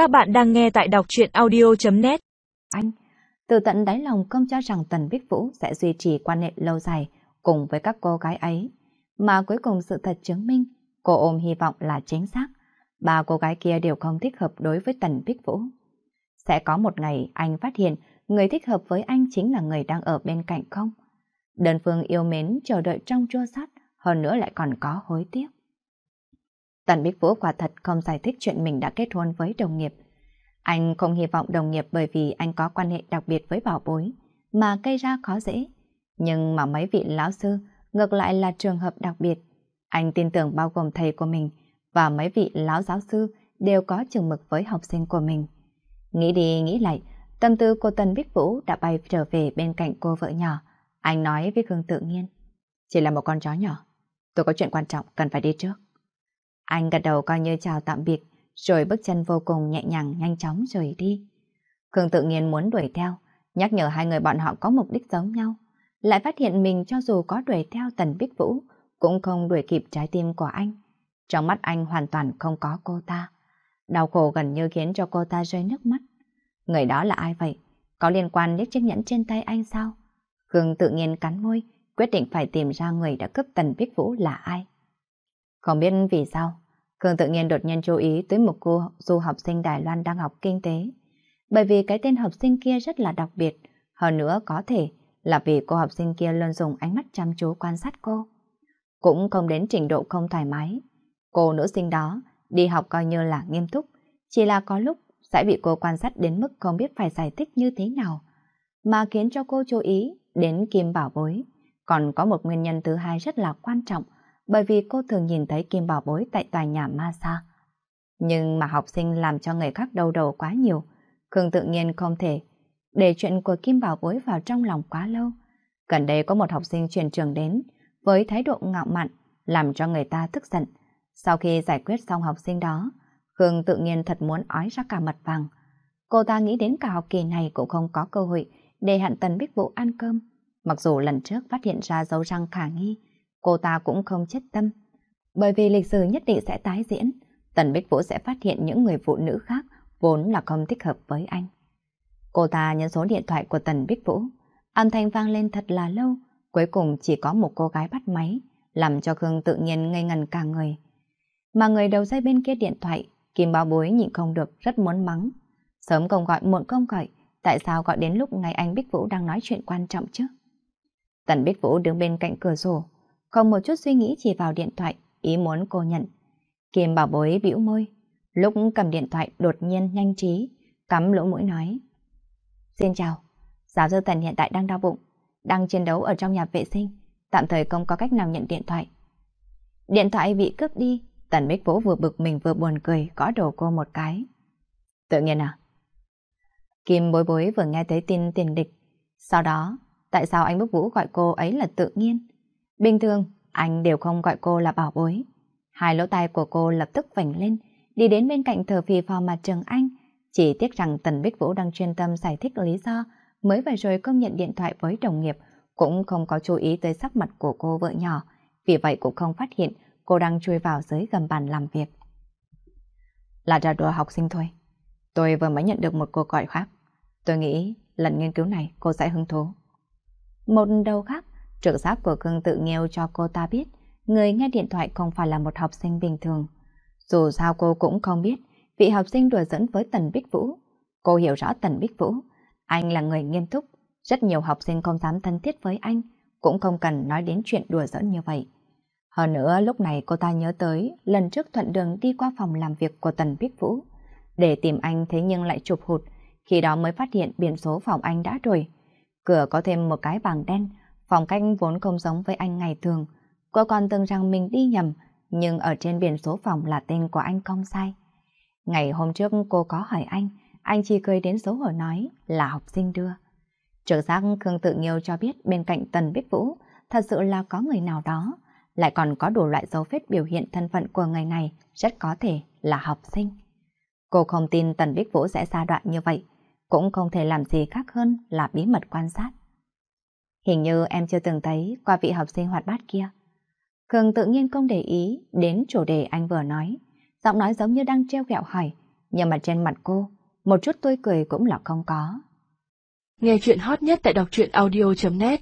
Các bạn đang nghe tại đọc truyện audio.net Anh, từ tận đáy lòng công cho rằng Tần Bích Vũ sẽ duy trì quan hệ lâu dài cùng với các cô gái ấy. Mà cuối cùng sự thật chứng minh, cô ôm hy vọng là chính xác. Ba cô gái kia đều không thích hợp đối với Tần Bích Vũ. Sẽ có một ngày anh phát hiện người thích hợp với anh chính là người đang ở bên cạnh không? Đơn phương yêu mến chờ đợi trong chua sót, hơn nữa lại còn có hối tiếc. Tần Bích Vũ quả thật không giải thích chuyện mình đã kết hôn với đồng nghiệp. Anh không hy vọng đồng nghiệp bởi vì anh có quan hệ đặc biệt với bảo bối, mà gây ra khó dễ. Nhưng mà mấy vị lão sư ngược lại là trường hợp đặc biệt. Anh tin tưởng bao gồm thầy của mình và mấy vị lão giáo sư đều có chừng mực với học sinh của mình. Nghĩ đi nghĩ lại, tâm tư của Tần Bích Vũ đã bay trở về bên cạnh cô vợ nhỏ. Anh nói với Khương tự nhiên. Chỉ là một con chó nhỏ. Tôi có chuyện quan trọng cần phải đi trước. Anh gật đầu coi như chào tạm biệt, rồi bước chân vô cùng nhẹ nhàng nhanh chóng rời đi. Khương tự nhiên muốn đuổi theo, nhắc nhở hai người bọn họ có mục đích giống nhau. Lại phát hiện mình cho dù có đuổi theo Tần Bích Vũ, cũng không đuổi kịp trái tim của anh. Trong mắt anh hoàn toàn không có cô ta. Đau khổ gần như khiến cho cô ta rơi nước mắt. Người đó là ai vậy? Có liên quan đến chiếc nhẫn trên tay anh sao? Khương tự nhiên cắn môi, quyết định phải tìm ra người đã cướp Tần Bích Vũ là ai. Không biết vì sao, Khương tự nhiên đột nhiên chú ý tới một cô du học sinh Đài Loan đang học kinh tế. Bởi vì cái tên học sinh kia rất là đặc biệt, hơn nữa có thể là vì cô học sinh kia luôn dùng ánh mắt chăm chú quan sát cô. Cũng không đến trình độ không thoải mái. Cô nữ sinh đó đi học coi như là nghiêm túc, chỉ là có lúc sẽ bị cô quan sát đến mức không biết phải giải thích như thế nào. Mà khiến cho cô chú ý đến Kim Bảo Bối. Còn có một nguyên nhân thứ hai rất là quan trọng, bởi vì cô thường nhìn thấy Kim Bảo Bối tại tòa nhà ma sa Nhưng mà học sinh làm cho người khác đau đầu quá nhiều, Khương tự nhiên không thể để chuyện của Kim Bảo Bối vào trong lòng quá lâu. Gần đây có một học sinh chuyển trường đến với thái độ ngạo mạn, làm cho người ta tức giận. Sau khi giải quyết xong học sinh đó, Khương tự nhiên thật muốn ói ra cả mặt vàng. Cô ta nghĩ đến cả học kỳ này cũng không có cơ hội để hạn tần bích vụ ăn cơm. Mặc dù lần trước phát hiện ra dấu răng khả nghi, cô ta cũng không chết tâm. Bởi vì lịch sử nhất định sẽ tái diễn, Tần Bích Vũ sẽ phát hiện những người phụ nữ khác vốn là không thích hợp với anh. Cô ta nhấn số điện thoại của Tần Bích Vũ, âm thanh vang lên thật là lâu, cuối cùng chỉ có một cô gái bắt máy, làm cho Khương tự nhiên ngây ngần cả người. Mà người đầu dây bên kia điện thoại, Kim Bao Bối nhịn không được rất muốn mắng. Sớm không gọi muộn không gọi, tại sao gọi đến lúc ngày anh Bích Vũ đang nói chuyện quan trọng chứ? Tần Bích Vũ đứng bên cạnh cửa sổ, không một chút suy nghĩ chỉ vào điện thoại, ý muốn cô nhận. Kim bảo bối bĩu môi, lúc cầm điện thoại đột nhiên nhanh trí, cắm lỗ mũi nói. Xin chào, giáo sư Tần hiện tại đang đau bụng, đang chiến đấu ở trong nhà vệ sinh, tạm thời không có cách nào nhận điện thoại. Điện thoại bị cướp đi, Tần Bích Vũ vừa bực mình vừa buồn cười, gõ đầu cô một cái. Tự nhiên à? Kim bối bối vừa nghe thấy tin tiền địch. Sau đó, tại sao anh Bích Vũ gọi cô ấy là tự nhiên? Bình thường, anh đều không gọi cô là bảo bối. Hai lỗ tai của cô lập tức vảnh lên, đi đến bên cạnh thờ phì phò mặt Trường Anh. Chỉ tiếc rằng Tần Bích Vũ đang chuyên tâm giải thích lý do mới vừa rồi công nhận điện thoại với đồng nghiệp, cũng không có chú ý tới sắc mặt của cô vợ nhỏ, vì vậy cũng không phát hiện cô đang chui vào dưới gầm bàn làm việc. Là trò đùa học sinh thôi. Tôi vừa mới nhận được một cuộc gọi khác. Tôi nghĩ lần nghiên cứu này cô sẽ hứng thú. Một đầu khác, trực giác của cương tự nghêu cho cô ta biết người nghe điện thoại không phải là một học sinh bình thường. Dù sao cô cũng không biết vị học sinh đùa dẫn với Tần Bích Vũ. Cô hiểu rõ Tần Bích Vũ. Anh là người nghiêm túc. Rất nhiều học sinh không dám thân thiết với anh, cũng không cần nói đến chuyện đùa dẫn như vậy. Hơn nữa lúc này cô ta nhớ tới lần trước thuận đường đi qua phòng làm việc của Tần Bích Vũ. Để tìm anh thế nhưng lại chụp hụt, khi đó mới phát hiện biển số phòng anh đã rồi. Cửa có thêm một cái bảng đen, phong cách vốn không giống với anh ngày thường. Cô còn tưởng rằng mình đi nhầm, nhưng ở trên biển số phòng là tên của anh không sai. Ngày hôm trước cô có hỏi anh, anh chỉ cười đến xấu hổ nói là học sinh đưa. Trực giác Khương Tự Nghiêu cho biết bên cạnh Tần Bích Vũ thật sự là có người nào đó, lại còn có đủ loại dấu vết biểu hiện thân phận của người này rất có thể là học sinh. Cô không tin Tần Bích Vũ sẽ xa đoạn như vậy, cũng không thể làm gì khác hơn là bí mật quan sát. Hình như em chưa từng thấy qua vị học sinh hoạt bát kia. Cường tự nhiên không để ý đến chủ đề anh vừa nói, giọng nói giống như đang treo gẹo hỏi, nhưng mà trên mặt cô, một chút tươi cười cũng là không có. Nghe chuyện hot nhất tại đọc truyện audio.net